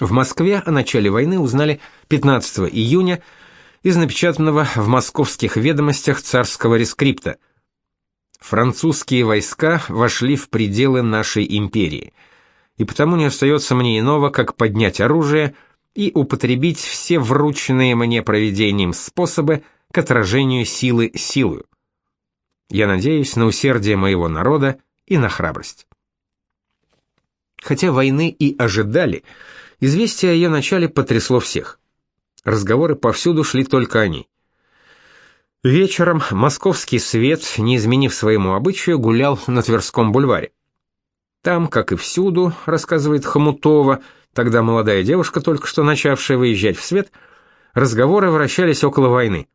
В Москве о начале войны узнали 15 июня из напечатанного в московских ведомостях царского рескрипта. Французские войска вошли в пределы нашей империи, и потому не остается мне иного, как поднять оружие и употребить все врученные мне проведением способы к отражению силы силою. Я надеюсь на усердие моего народа и на храбрость. Хотя войны и ожидали, известие о ее начале потрясло всех. Разговоры повсюду шли только о ней. Вечером московский свет, не изменив своему обычаю, гулял на Тверском бульваре. Там, как и всюду, рассказывает Хомутова, тогда молодая девушка, только что начавшая выезжать в свет, разговоры вращались около войны.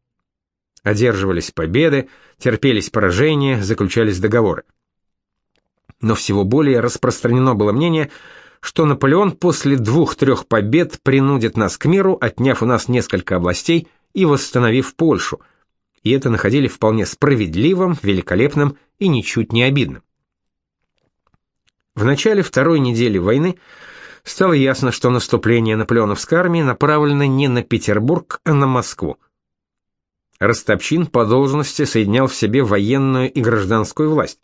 Одерживались победы, терпелись поражения, заключались договоры. Но всего более распространено было мнение, что Наполеон после двух-трех побед принудит нас к миру, отняв у нас несколько областей и восстановив Польшу. И это находили вполне справедливым, великолепным и ничуть не обидным. В начале второй недели войны стало ясно, что наступление наполеоновской армии направлено не на Петербург, а на Москву. Ростопчин по должности соединял в себе военную и гражданскую власть.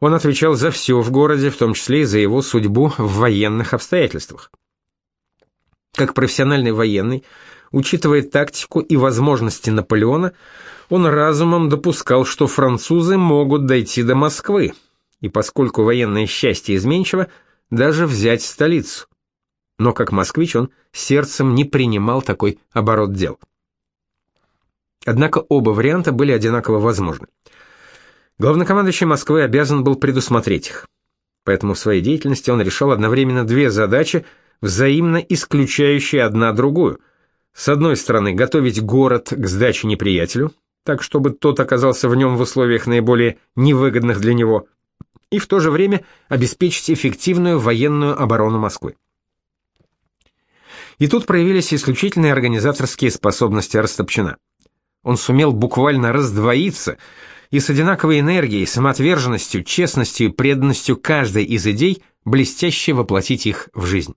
Он отвечал за все в городе, в том числе и за его судьбу в военных обстоятельствах. Как профессиональный военный, учитывая тактику и возможности Наполеона, он разумом допускал, что французы могут дойти до Москвы, и поскольку военное счастье изменчиво, даже взять столицу. Но как москвич он сердцем не принимал такой оборот дел. Однако оба варианта были одинаково возможны. Главнокомандующий Москвы обязан был предусмотреть их. Поэтому в своей деятельности он решал одновременно две задачи, взаимно исключающие одна другую. С одной стороны, готовить город к сдаче неприятелю, так чтобы тот оказался в нем в условиях наиболее невыгодных для него, и в то же время обеспечить эффективную военную оборону Москвы. И тут проявились исключительные организаторские способности Растопчина. Он сумел буквально раздвоиться – и с одинаковой энергией, самоотверженностью, честностью и преданностью каждой из идей блестяще воплотить их в жизнь.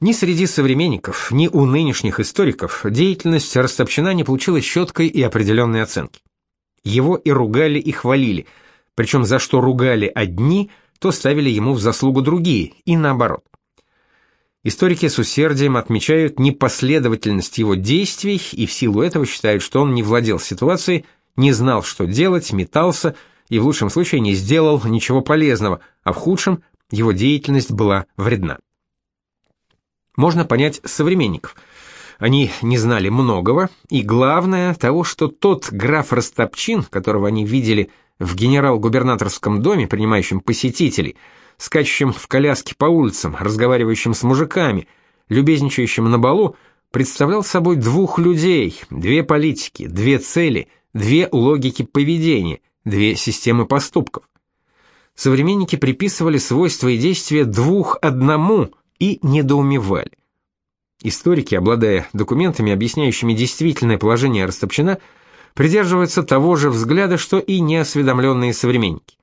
Ни среди современников, ни у нынешних историков деятельность Растопчина не получила четкой и определенной оценки. Его и ругали, и хвалили, причем за что ругали одни, то ставили ему в заслугу другие, и наоборот. Историки с усердием отмечают непоследовательность его действий и в силу этого считают, что он не владел ситуацией, не знал, что делать, метался и в лучшем случае не сделал ничего полезного, а в худшем его деятельность была вредна. Можно понять современников. Они не знали многого, и главное того, что тот граф Растопчин, которого они видели в генерал-губернаторском доме, принимающем посетителей, скачущим в коляске по улицам, разговаривающим с мужиками, любезничающим на балу, представлял собой двух людей, две политики, две цели, две логики поведения, две системы поступков. Современники приписывали свойства и действия двух одному и недоумевали. Историки, обладая документами, объясняющими действительное положение Растопчина, придерживаются того же взгляда, что и неосведомленные современники.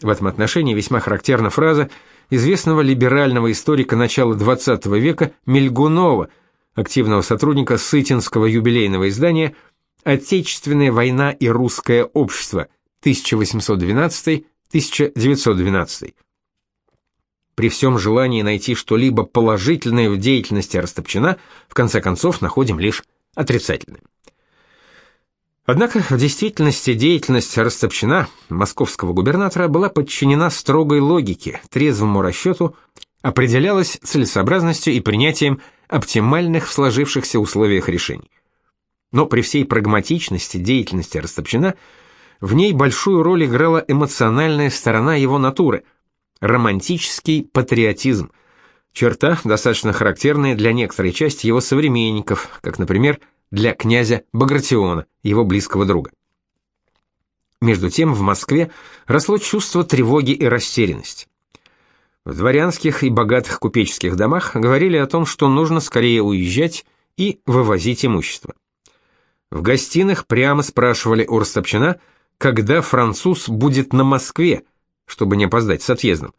В этом отношении весьма характерна фраза известного либерального историка начала XX века Мельгунова, активного сотрудника Сытинского юбилейного издания «Отечественная война и русское общество» 1812-1912. При всем желании найти что-либо положительное в деятельности Растопчина, в конце концов находим лишь отрицательное. Однако в действительности деятельность Растопчина, московского губернатора, была подчинена строгой логике, трезвому расчету, определялась целесообразностью и принятием оптимальных в сложившихся условиях решений. Но при всей прагматичности деятельности Растопчина в ней большую роль играла эмоциональная сторона его натуры, романтический патриотизм, черта, достаточно характерная для некоторой части его современников, как, например, для князя Багратиона, его близкого друга. Между тем в Москве росло чувство тревоги и растерянности. В дворянских и богатых купеческих домах говорили о том, что нужно скорее уезжать и вывозить имущество. В гостиных прямо спрашивали у Растопчина, когда француз будет на Москве, чтобы не опоздать с отъездом.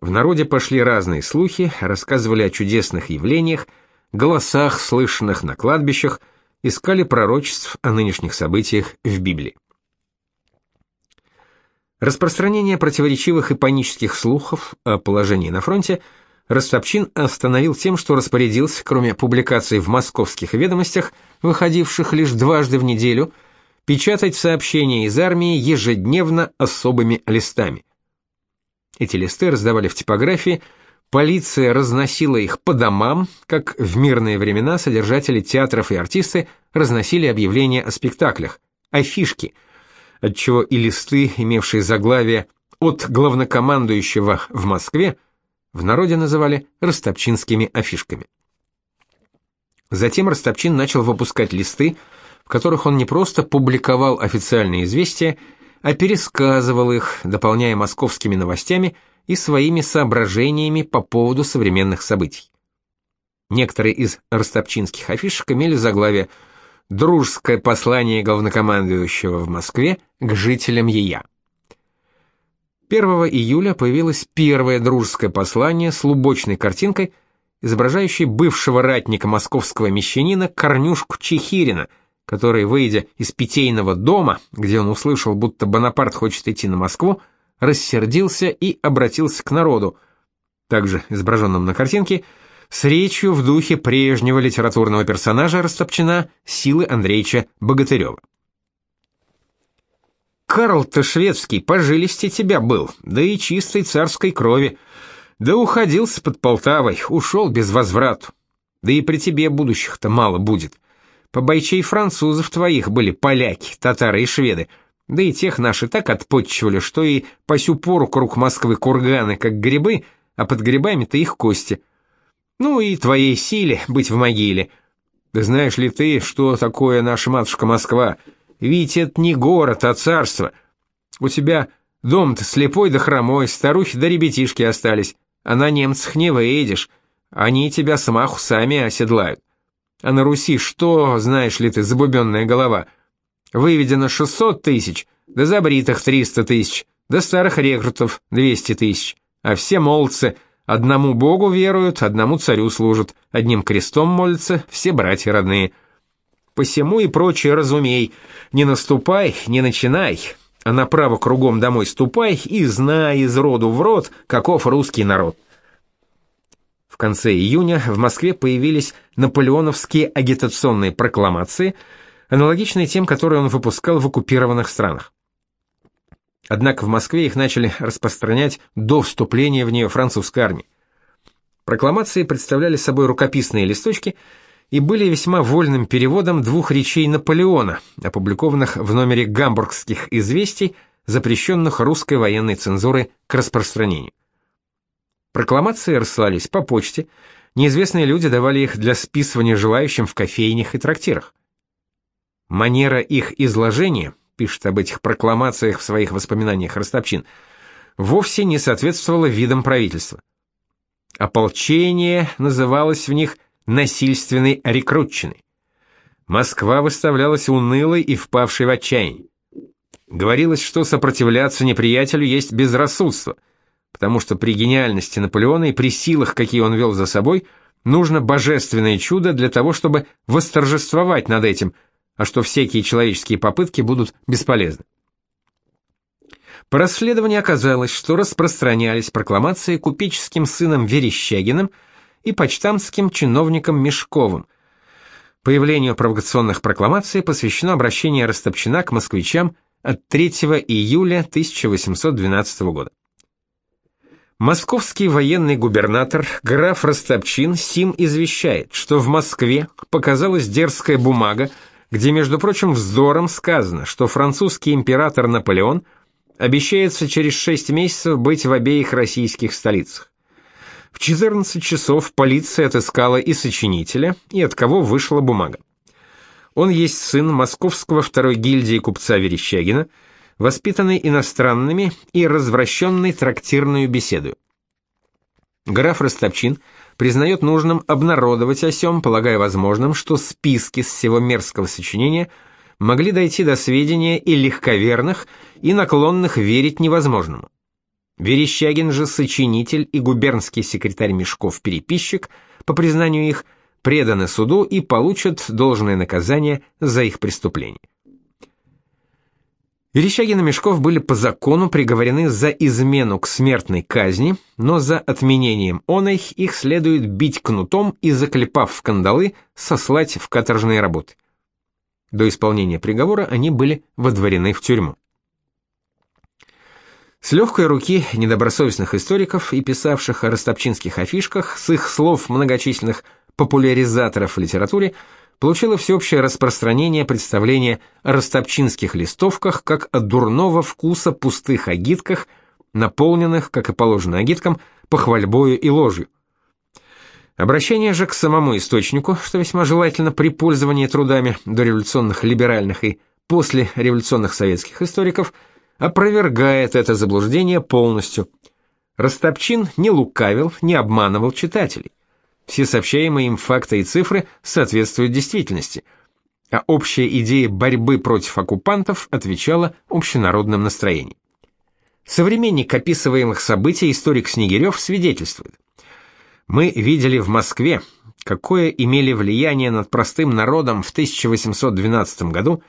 В народе пошли разные слухи, рассказывали о чудесных явлениях, голосах, слышанных на кладбищах, искали пророчеств о нынешних событиях в Библии. Распространение противоречивых и панических слухов о положении на фронте Ростопчин остановил тем, что распорядился, кроме публикаций в московских ведомостях, выходивших лишь дважды в неделю, печатать сообщения из армии ежедневно особыми листами. Эти листы раздавали в типографии, полиция разносила их по домам, как в мирные времена содержатели театров и артисты разносили объявления о спектаклях, афишки, отчего и листы, имевшие заглавие «От главнокомандующего в Москве», в народе называли ростопчинскими афишками. Затем Ростопчин начал выпускать листы, в которых он не просто публиковал официальные известия, а пересказывал их, дополняя московскими новостями и своими соображениями по поводу современных событий. Некоторые из ростопчинских афишек имели заглавие «Дружеское послание главнокомандующего в Москве к жителям ЕЯ». 1 июля появилось первое дружеское послание с лубочной картинкой, изображающей бывшего ратника московского мещанина Корнюшку Чехирина – который, выйдя из питейного дома, где он услышал, будто Бонапарт хочет идти на Москву, рассердился и обратился к народу, также изображенном на картинке, с речью в духе прежнего литературного персонажа Растопчина Силы Андреевича Богатырева. «Карл-то шведский по жилисти тебя был, да и чистой царской крови, да уходился под Полтавой, ушел без возврату, да и при тебе будущих-то мало будет». Побойчей французов твоих были поляки, татары и шведы. Да и тех наши так отпотчивали, что и по сю пору круг Москвы курганы, как грибы, а под грибами-то их кости. Ну и твоей силе быть в могиле. Да знаешь ли ты, что такое наша матушка Москва? Ведь это не город, а царство. У тебя дом-то слепой да хромой, старухи да ребятишки остались, а на немцах не выедешь. Они тебя смаху сами оседлают. А на Руси что, знаешь ли ты, забубенная голова? Выведено 600 тысяч, да забритых 300 тысяч, да старых рекрутов 200 тысяч. А все молодцы одному богу веруют, одному царю служат, одним крестом молятся, все братья родные. Посему и прочее разумей, не наступай, не начинай, а направо кругом домой ступай и знай из роду в род, каков русский народ» конце июня в Москве появились наполеоновские агитационные прокламации, аналогичные тем, которые он выпускал в оккупированных странах. Однако в Москве их начали распространять до вступления в нее французской армии. Прокламации представляли собой рукописные листочки и были весьма вольным переводом двух речей Наполеона, опубликованных в номере гамбургских известий, запрещенных русской военной цензурой к распространению. Прокламации рассылались по почте, неизвестные люди давали их для списывания желающим в кофейнях и трактирах. Манера их изложения, пишет об этих прокламациях в своих воспоминаниях Ростопчин, вовсе не соответствовала видам правительства. Ополчение называлось в них насильственной рекрутчиной. Москва выставлялась унылой и впавшей в отчаяние. Говорилось, что сопротивляться неприятелю есть безрассудство – потому что при гениальности Наполеона и при силах, какие он вел за собой, нужно божественное чудо для того, чтобы восторжествовать над этим, а что всякие человеческие попытки будут бесполезны. По расследованию оказалось, что распространялись прокламации купеческим сыном Верещагиным и почтамтским чиновником Мешковым. Появлению провокационных прокламаций посвящено обращение Растопчина к москвичам от 3 июля 1812 года. Московский военный губернатор граф Ростопчин сим извещает, что в Москве показалась дерзкая бумага, где, между прочим, вздором сказано, что французский император Наполеон обещается через шесть месяцев быть в обеих российских столицах. В 14 часов полиция отыскала и сочинителя, и от кого вышла бумага. Он есть сын московского второй гильдии купца Верещагина, воспитанный иностранными и развращенный трактирную беседу. Граф Ростопчин признает нужным обнародовать о сём, полагая возможным, что списки с всего мерзкого сочинения могли дойти до сведения и легковерных, и наклонных верить невозможному. Верещагин же сочинитель и губернский секретарь Мешков-переписчик, по признанию их, преданы суду и получат должное наказание за их преступление. Верещагин и Мешков были по закону приговорены за измену к смертной казни, но за отменением оной их следует бить кнутом и, заклепав в кандалы, сослать в каторжные работы. До исполнения приговора они были водворены в тюрьму. С легкой руки недобросовестных историков и писавших о ростопчинских афишках, с их слов многочисленных популяризаторов в литературе, получило всеобщее распространение представление о ростопчинских листовках как о дурного вкуса пустых агитках, наполненных, как и положено агиткам, похвальбою и ложью. Обращение же к самому источнику, что весьма желательно при пользовании трудами дореволюционных либеральных и послереволюционных советских историков, опровергает это заблуждение полностью. Ростопчин не лукавил, не обманывал читателей. Все сообщаемые им факты и цифры соответствуют действительности, а общая идея борьбы против оккупантов отвечала общенародным настроениям. Современник описываемых событий историк Снегирев свидетельствует. Мы видели в Москве, какое имели влияние над простым народом в 1812 году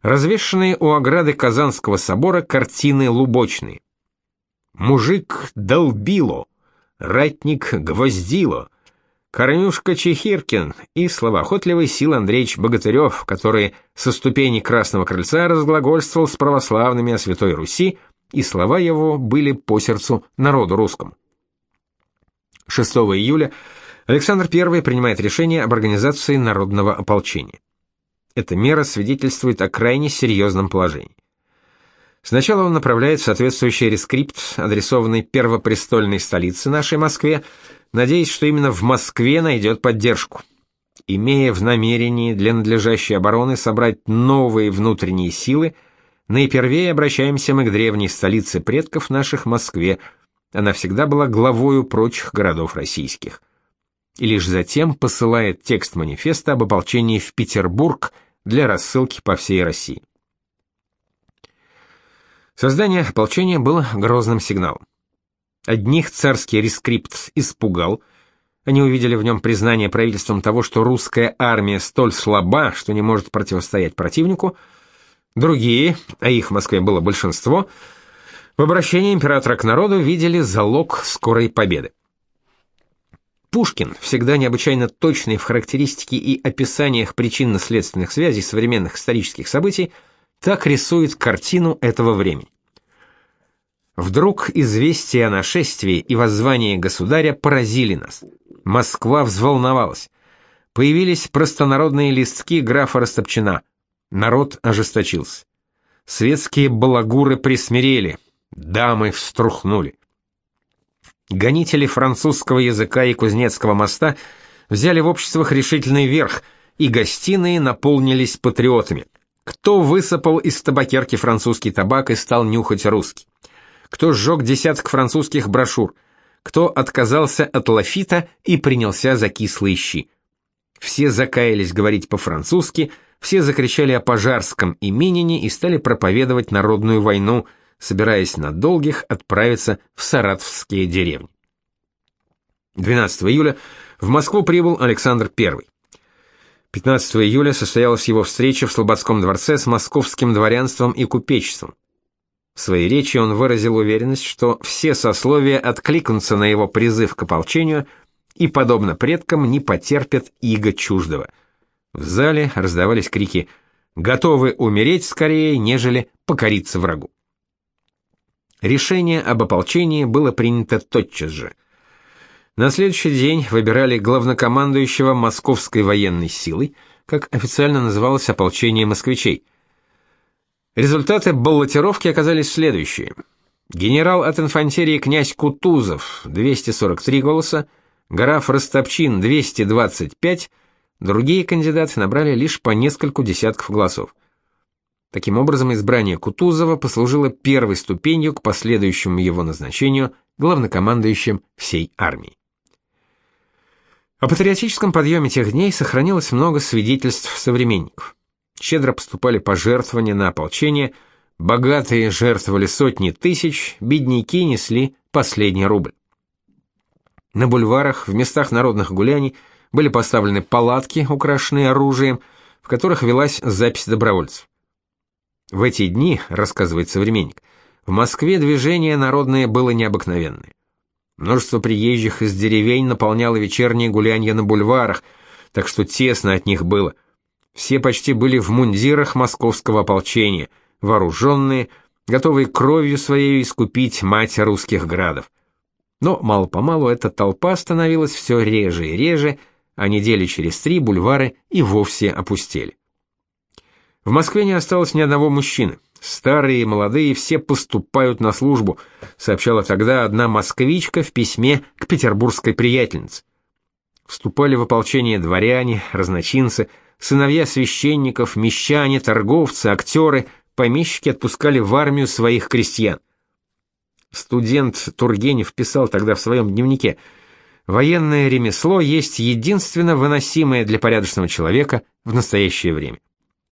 развешанные у ограды Казанского собора картины лубочные. Мужик долбило, ратник гвоздило, Корнюшка Чехиркин и словоохотливый Сил Андреевич Богатырев, который со ступени Красного Крыльца разглагольствовал с православными о Святой Руси, и слова его были по сердцу народу русскому. 6 июля Александр I принимает решение об организации народного ополчения. Эта мера свидетельствует о крайне серьезном положении. Сначала он направляет соответствующий рескрипт, адресованный первопрестольной столице нашей Москве, надеясь, что именно в Москве найдет поддержку. Имея в намерении для надлежащей обороны собрать новые внутренние силы, наипервее обращаемся мы к древней столице предков наших Москве. Она всегда была главою прочих городов российских. И лишь затем посылает текст манифеста об ополчении в Петербург для рассылки по всей России. Создание ополчения было грозным сигналом. Одних царский рескрипт испугал, они увидели в нем признание правительством того, что русская армия столь слаба, что не может противостоять противнику. Другие, а их в Москве было большинство, в обращении императора к народу видели залог скорой победы. Пушкин, всегда необычайно точный в характеристике и описаниях причинно-следственных связей современных исторических событий, так рисует картину этого времени. Вдруг известие о нашествии и воззвании государя поразили нас. Москва взволновалась. Появились простонародные листки графа Растопчина. Народ ожесточился. Светские балагуры присмирели, дамы вструхнули. Гонители французского языка и Кузнецкого моста взяли в обществах решительный верх, и гостиные наполнились патриотами. Кто высыпал из табакерки французский табак и стал нюхать русский? кто сжег десяток французских брошюр, кто отказался от лафита и принялся за кислые щи. Все закаялись говорить по-французски, все закричали о пожарском именине и стали проповедовать народную войну, собираясь на долгих отправиться в саратовские деревни. 12 июля в Москву прибыл Александр I. 15 июля состоялась его встреча в Слободском дворце с московским дворянством и купечеством. В своей речи он выразил уверенность, что все сословия откликнутся на его призыв к ополчению и, подобно предкам, не потерпят иго чуждого. В зале раздавались крики «Готовы умереть скорее, нежели покориться врагу». Решение об ополчении было принято тотчас же. На следующий день выбирали главнокомандующего Московской военной силой, как официально называлось ополчение москвичей – Результаты баллотировки оказались следующие. Генерал от инфантерии князь Кутузов 243 голоса, граф Ростопчин 225, другие кандидаты набрали лишь по нескольку десятков голосов. Таким образом, избрание Кутузова послужило первой ступенью к последующему его назначению главнокомандующим всей армией. О патриотическом подъеме тех дней сохранилось много свидетельств современников щедро поступали пожертвования на ополчение, Богатые жертвовали сотни тысяч, бедняки несли последний рубль. На бульварах, в местах народных гуляний были поставлены палатки, украшенные оружием, в которых велась запись добровольцев. В эти дни, рассказывает современник, в Москве движение народное было необыкновенное. Множество приезжих из деревень наполняло вечерние гулянья на бульварах, так что тесно от них было. Все почти были в мундирах московского ополчения, вооруженные, готовые кровью своей искупить мать русских градов. Но мало-помалу эта толпа становилась все реже и реже, а недели через три бульвары и вовсе опустели. В Москве не осталось ни одного мужчины. Старые и молодые все поступают на службу, сообщала тогда одна москвичка в письме к петербургской приятельнице. Вступали в ополчение дворяне, разночинцы, сыновья священников, мещане, торговцы, актеры, помещики отпускали в армию своих крестьян. Студент Тургенев писал тогда в своем дневнике: "Военное ремесло есть единственно выносимое для порядочного человека в настоящее время".